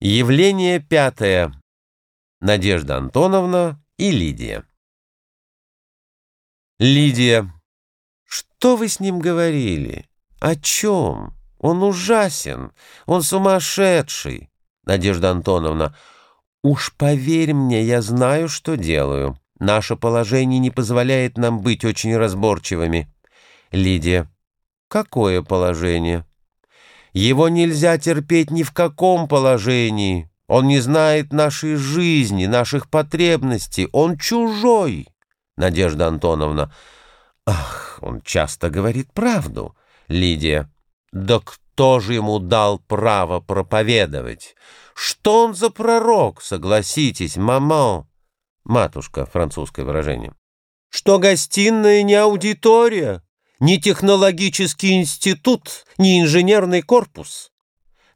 Явление пятое. Надежда Антоновна и Лидия. Лидия. Что вы с ним говорили? О чем? Он ужасен. Он сумасшедший. Надежда Антоновна. Уж поверь мне, я знаю, что делаю. Наше положение не позволяет нам быть очень разборчивыми. Лидия. Какое положение? Его нельзя терпеть ни в каком положении. Он не знает нашей жизни, наших потребностей. Он чужой. Надежда Антоновна. Ах, он часто говорит правду. Лидия. Да кто же ему дал право проповедовать? Что он за пророк, согласитесь, мама? Матушка, французское выражение. Что гостиная не аудитория? Ни технологический институт, ни инженерный корпус.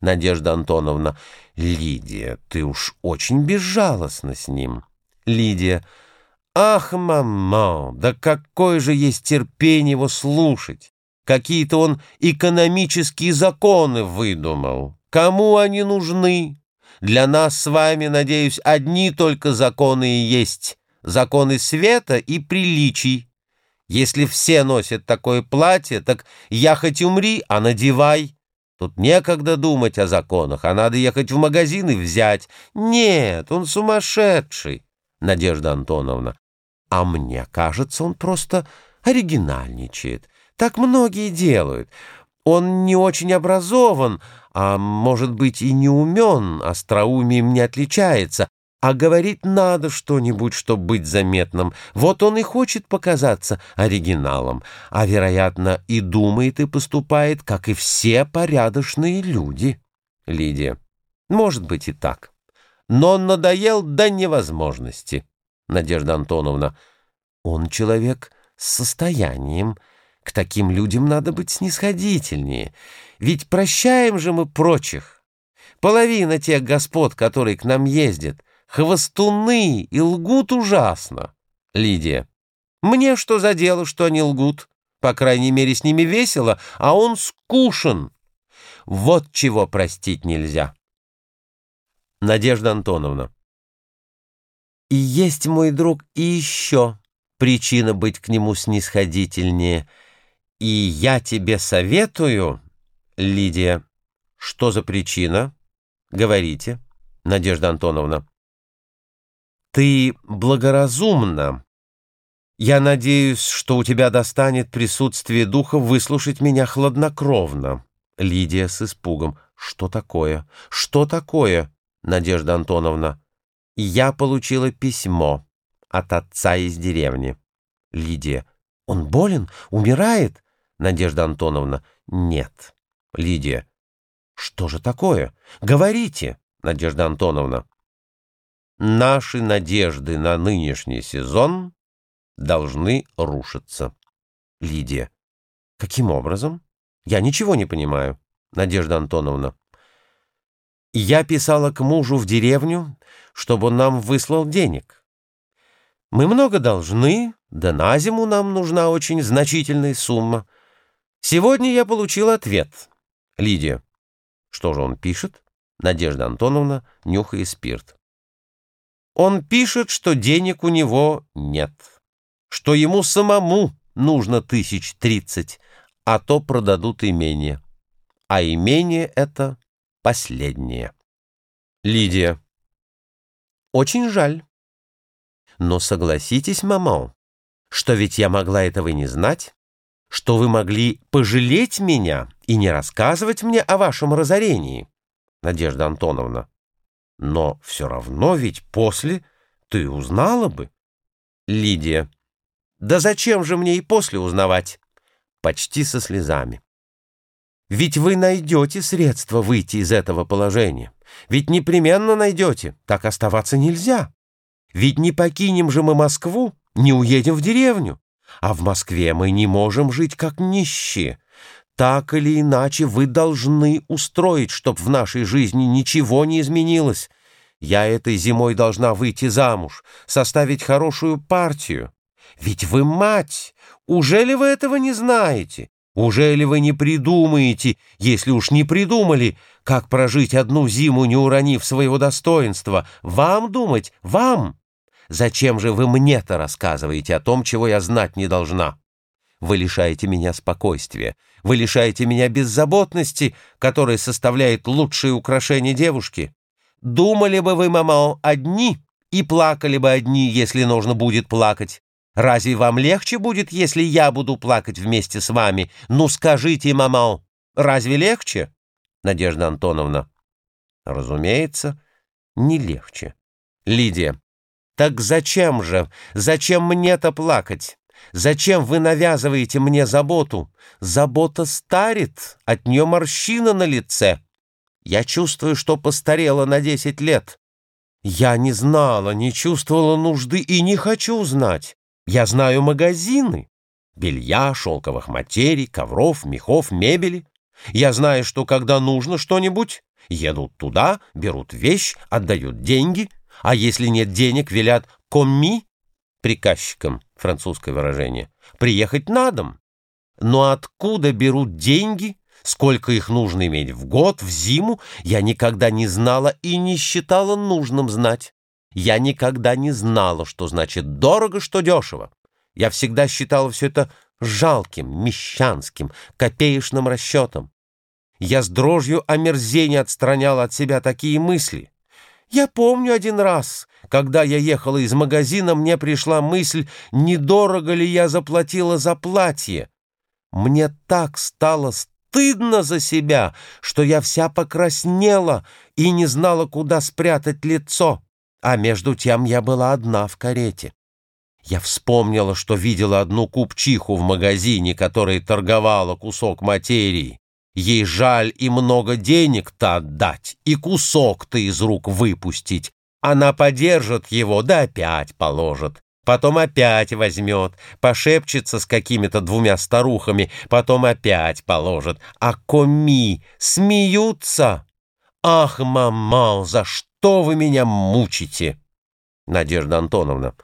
Надежда Антоновна. Лидия, ты уж очень безжалостна с ним. Лидия. Ах, мама, да какое же есть терпение его слушать. Какие-то он экономические законы выдумал. Кому они нужны? Для нас с вами, надеюсь, одни только законы и есть. Законы света и приличий. Если все носят такое платье, так я хоть умри, а надевай. Тут некогда думать о законах, а надо ехать в магазин и взять. Нет, он сумасшедший, Надежда Антоновна. А мне кажется, он просто оригинальничает. Так многие делают. Он не очень образован, а, может быть, и не умен, остроумием не отличается, а говорить надо что-нибудь, чтобы быть заметным. Вот он и хочет показаться оригиналом, а, вероятно, и думает и поступает, как и все порядочные люди. Лидия. Может быть и так. Но он надоел до невозможности. Надежда Антоновна. Он человек с состоянием. К таким людям надо быть снисходительнее. Ведь прощаем же мы прочих. Половина тех господ, которые к нам ездят — хвостуны и лгут ужасно. Лидия. Мне что за дело, что они лгут? По крайней мере, с ними весело, а он скушен. Вот чего простить нельзя. Надежда Антоновна. И есть, мой друг, и еще причина быть к нему снисходительнее. И я тебе советую, Лидия, что за причина? Говорите, Надежда Антоновна. Ты благоразумна. Я надеюсь, что у тебя достанет присутствие духа выслушать меня хладнокровно. Лидия с испугом. Что такое? Что такое? Надежда Антоновна. Я получила письмо от отца из деревни. Лидия. Он болен? Умирает? Надежда Антоновна. Нет. Лидия. Что же такое? Говорите, Надежда Антоновна. Наши надежды на нынешний сезон должны рушиться. Лидия. Каким образом? Я ничего не понимаю. Надежда Антоновна. Я писала к мужу в деревню, чтобы он нам выслал денег. Мы много должны, да на зиму нам нужна очень значительная сумма. Сегодня я получил ответ. Лидия. Что же он пишет? Надежда Антоновна, нюхая спирт. Он пишет, что денег у него нет, что ему самому нужно тысяч тридцать, а то продадут имение. А имение это последнее. Лидия. Очень жаль. Но согласитесь, мама, что ведь я могла этого не знать, что вы могли пожалеть меня и не рассказывать мне о вашем разорении. Надежда Антоновна. Но все равно ведь после ты узнала бы. Лидия. Да зачем же мне и после узнавать? Почти со слезами. Ведь вы найдете средства выйти из этого положения. Ведь непременно найдете. Так оставаться нельзя. Ведь не покинем же мы Москву, не уедем в деревню. А в Москве мы не можем жить как нищие. Так или иначе вы должны устроить, чтоб в нашей жизни ничего не изменилось. Я этой зимой должна выйти замуж, составить хорошую партию. Ведь вы мать, уже ли вы этого не знаете? Уже ли вы не придумаете, если уж не придумали, как прожить одну зиму, не уронив своего достоинства? Вам думать? Вам? Зачем же вы мне-то рассказываете о том, чего я знать не должна? Вы лишаете меня спокойствия, вы лишаете меня беззаботности, которая составляет лучшее украшение девушки. Думали бы вы, мама, одни и плакали бы одни, если нужно будет плакать. Разве вам легче будет, если я буду плакать вместе с вами? Ну, скажите, мама, разве легче? Надежда Антоновна. Разумеется, не легче. Лидия. Так зачем же, зачем мне-то плакать? Зачем вы навязываете мне заботу? Забота старит, от нее морщина на лице. Я чувствую, что постарела на десять лет. Я не знала, не чувствовала нужды и не хочу знать. Я знаю магазины. Белья, шелковых материй, ковров, мехов, мебели. Я знаю, что когда нужно что-нибудь, едут туда, берут вещь, отдают деньги, а если нет денег, велят «комми» приказчикам, французское выражение, приехать на дом. Но откуда берут деньги, сколько их нужно иметь в год, в зиму, я никогда не знала и не считала нужным знать. Я никогда не знала, что значит дорого, что дешево. Я всегда считала все это жалким, мещанским, копеечным расчетом. Я с дрожью омерзения отстраняла от себя такие мысли. Я помню один раз, когда я ехала из магазина, мне пришла мысль, недорого ли я заплатила за платье. Мне так стало стыдно за себя, что я вся покраснела и не знала, куда спрятать лицо а между тем я была одна в карете. Я вспомнила, что видела одну купчиху в магазине, которая торговала кусок материи. Ей жаль и много денег-то отдать, и кусок-то из рук выпустить. Она подержит его, да опять положит. Потом опять возьмет, пошепчется с какими-то двумя старухами, потом опять положит. А коми смеются. Ах, мама, за что? вы меня мучите?» Надежда Антоновна.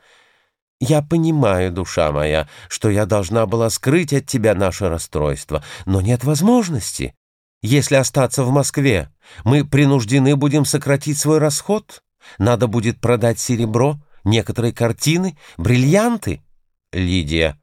«Я понимаю, душа моя, что я должна была скрыть от тебя наше расстройство, но нет возможности. Если остаться в Москве, мы принуждены будем сократить свой расход. Надо будет продать серебро, некоторые картины, бриллианты». Лидия.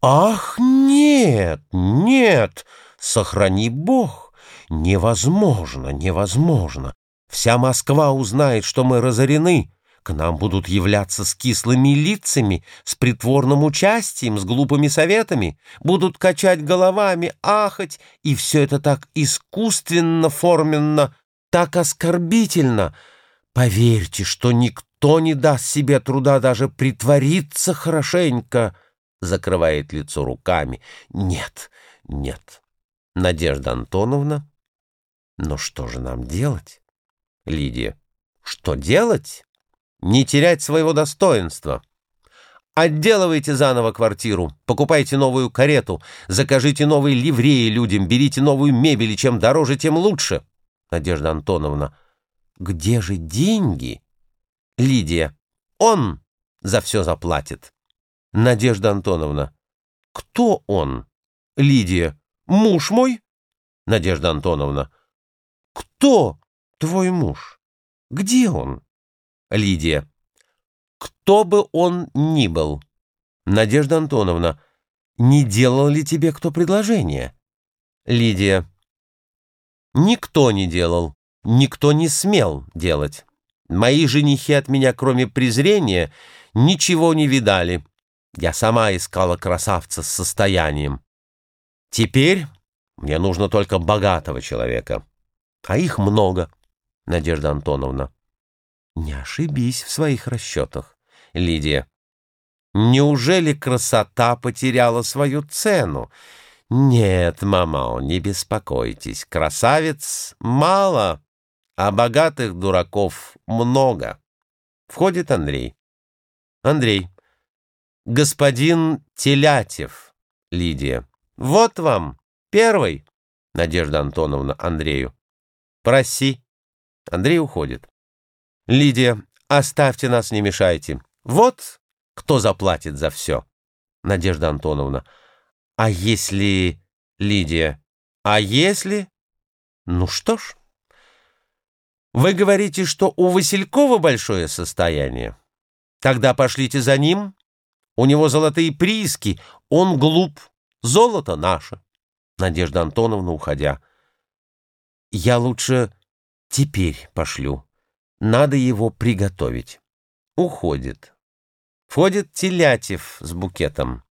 «Ах, нет, нет, сохрани Бог! Невозможно, невозможно. Вся Москва узнает, что мы разорены. К нам будут являться с кислыми лицами, с притворным участием, с глупыми советами, будут качать головами, ахать, и все это так искусственно, форменно, так оскорбительно. Поверьте, что никто не даст себе труда даже притвориться хорошенько, закрывает лицо руками. Нет, нет. Надежда Антоновна, ну что же нам делать? Лидия. Что делать? Не терять своего достоинства. Отделывайте заново квартиру, покупайте новую карету, закажите новые ливреи людям, берите новую мебель, и чем дороже, тем лучше. Надежда Антоновна. Где же деньги? Лидия. Он за все заплатит. Надежда Антоновна. Кто он? Лидия. Муж мой? Надежда Антоновна. Кто твой муж? Где он? Лидия. Кто бы он ни был. Надежда Антоновна. Не делал ли тебе кто предложение? Лидия. Никто не делал. Никто не смел делать. Мои женихи от меня, кроме презрения, ничего не видали. Я сама искала красавца с состоянием. Теперь мне нужно только богатого человека. А их много. Надежда Антоновна. Не ошибись в своих расчетах. Лидия. Неужели красота потеряла свою цену? Нет, мама, не беспокойтесь. Красавец мало, а богатых дураков много. Входит Андрей. Андрей. Господин Телятев. Лидия. Вот вам, первый. Надежда Антоновна Андрею. Проси. Андрей уходит. Лидия, оставьте нас, не мешайте. Вот кто заплатит за все. Надежда Антоновна. А если Лидия. А если? Ну что ж. Вы говорите, что у Василькова большое состояние? Тогда пошлите за ним. У него золотые прииски, он глуп. Золото наше. Надежда Антоновна, уходя. Я лучше теперь пошлю. Надо его приготовить. Уходит. Входит Телятев с букетом.